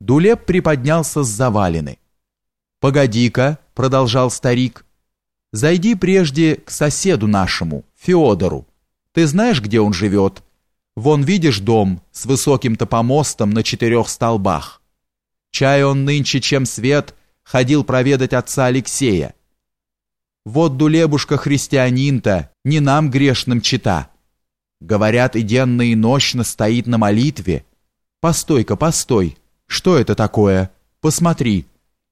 Дулеп приподнялся с завалины. «Погоди-ка», — продолжал старик, — «зайди прежде к соседу нашему, Феодору. Ты знаешь, где он живет? Вон видишь дом с высоким-то помостом на четырех столбах. Чай он нынче, чем свет, ходил проведать отца Алексея. Вот дулебушка христианин-то, не нам грешным чита. Говорят, и денно и нощно стоит на молитве. Постой-ка, постой, что это такое? Посмотри,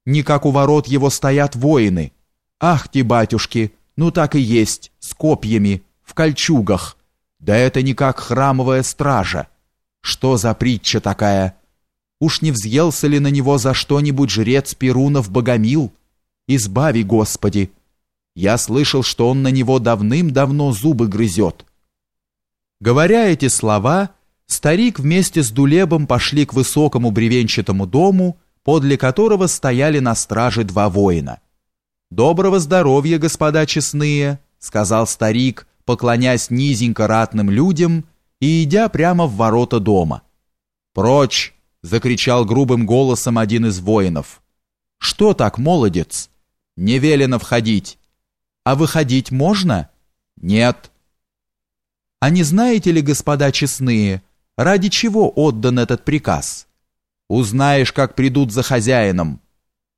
не как у ворот его стоят воины. Ах ты, батюшки, ну так и есть, с копьями, в кольчугах. Да это не как храмовая стража. Что за притча такая? Уж не взъелся ли на него за что-нибудь жрец Перунов Богомил? Избави, Господи! Я слышал, что он на него давным-давно зубы грызет. Говоря эти слова, Старик вместе с Дулебом пошли к высокому бревенчатому дому, подле которого стояли на страже два воина. «Доброго здоровья, господа честные!» — сказал старик, поклонясь низенько ратным людям и идя прямо в ворота дома. «Прочь!» — закричал грубым голосом один из воинов. «Что так, молодец? Не велено входить. А выходить можно?» «Нет». «А не знаете ли, господа честные, Ради чего отдан этот приказ? Узнаешь, как придут за хозяином.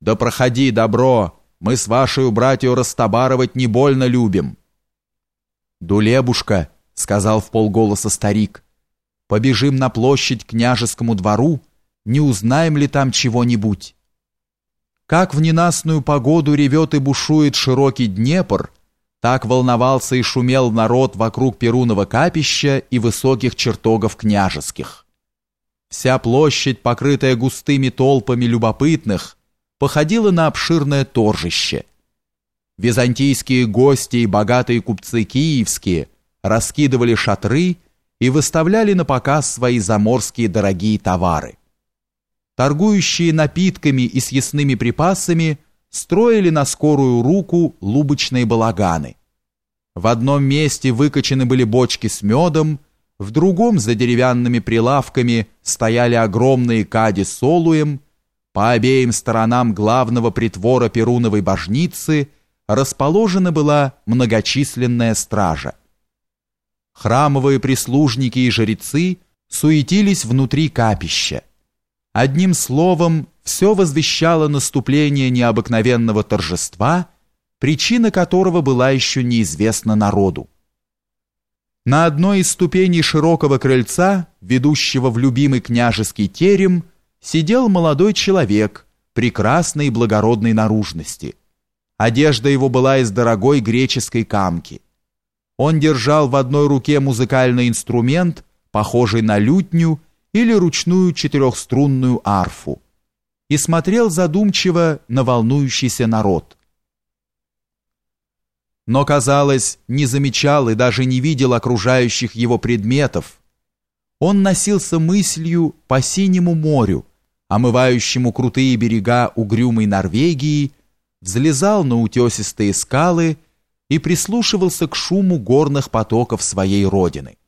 Да проходи, добро, мы с вашей братью Растабаровать не больно любим. Дулебушка, сказал в полголоса старик, побежим на площадь к княжескому двору, не узнаем ли там чего-нибудь. Как в ненастную погоду ревет и бушует широкий Днепр, так волновался и шумел народ вокруг Перунова капища и высоких чертогов княжеских. Вся площадь, покрытая густыми толпами любопытных, походила на обширное торжище. Византийские гости и богатые купцы киевские раскидывали шатры и выставляли на показ свои заморские дорогие товары. Торгующие напитками и съестными припасами – строили на скорую руку лубочные балаганы. В одном месте выкачаны были бочки с медом, в другом за деревянными прилавками стояли огромные кади с олуем, по обеим сторонам главного притвора Перуновой божницы расположена была многочисленная стража. Храмовые прислужники и жрецы суетились внутри капища. Одним словом, все возвещало наступление необыкновенного торжества, причина которого была еще неизвестна народу. На одной из ступеней широкого крыльца, ведущего в любимый княжеский терем, сидел молодой человек прекрасной и благородной наружности. Одежда его была из дорогой греческой камки. Он держал в одной руке музыкальный инструмент, похожий на лютню или ручную четырехструнную арфу и смотрел задумчиво на волнующийся народ. Но, казалось, не замечал и даже не видел окружающих его предметов. Он носился мыслью по синему морю, омывающему крутые берега угрюмой Норвегии, взлезал на утесистые скалы и прислушивался к шуму горных потоков своей родины.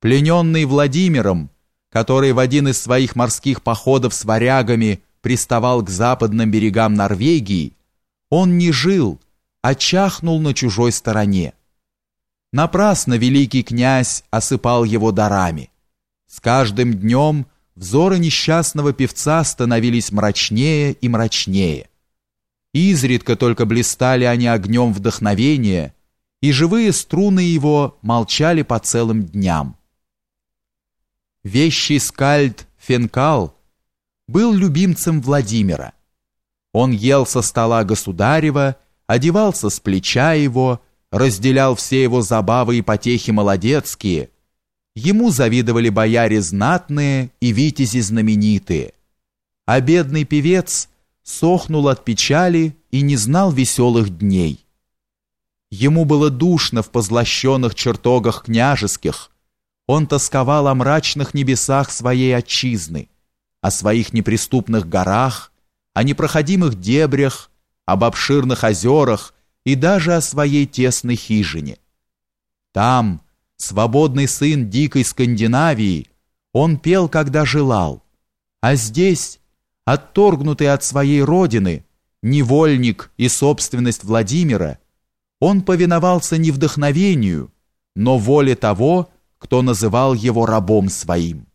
Плененный Владимиром, который в один из своих морских походов с варягами приставал к западным берегам Норвегии, он не жил, а чахнул на чужой стороне. Напрасно великий князь осыпал его дарами. С каждым днем взоры несчастного певца становились мрачнее и мрачнее. Изредка только блистали они огнем вдохновения, и живые струны его молчали по целым дням. Вещий скальд Фенкал был любимцем Владимира. Он ел со стола государева, одевался с плеча его, разделял все его забавы и потехи молодецкие. Ему завидовали бояре знатные и витязи знаменитые. А бедный певец сохнул от печали и не знал веселых дней. Ему было душно в позлощенных чертогах княжеских, он тосковал о мрачных небесах своей отчизны, о своих неприступных горах, о непроходимых дебрях, об обширных озерах и даже о своей тесной хижине. Там, свободный сын дикой Скандинавии, он пел, когда желал, А здесь, отторгнутый от своей родины, невольник и собственность Владимира, он повиновался не вдохновению, но воле того, кто называл его рабом своим.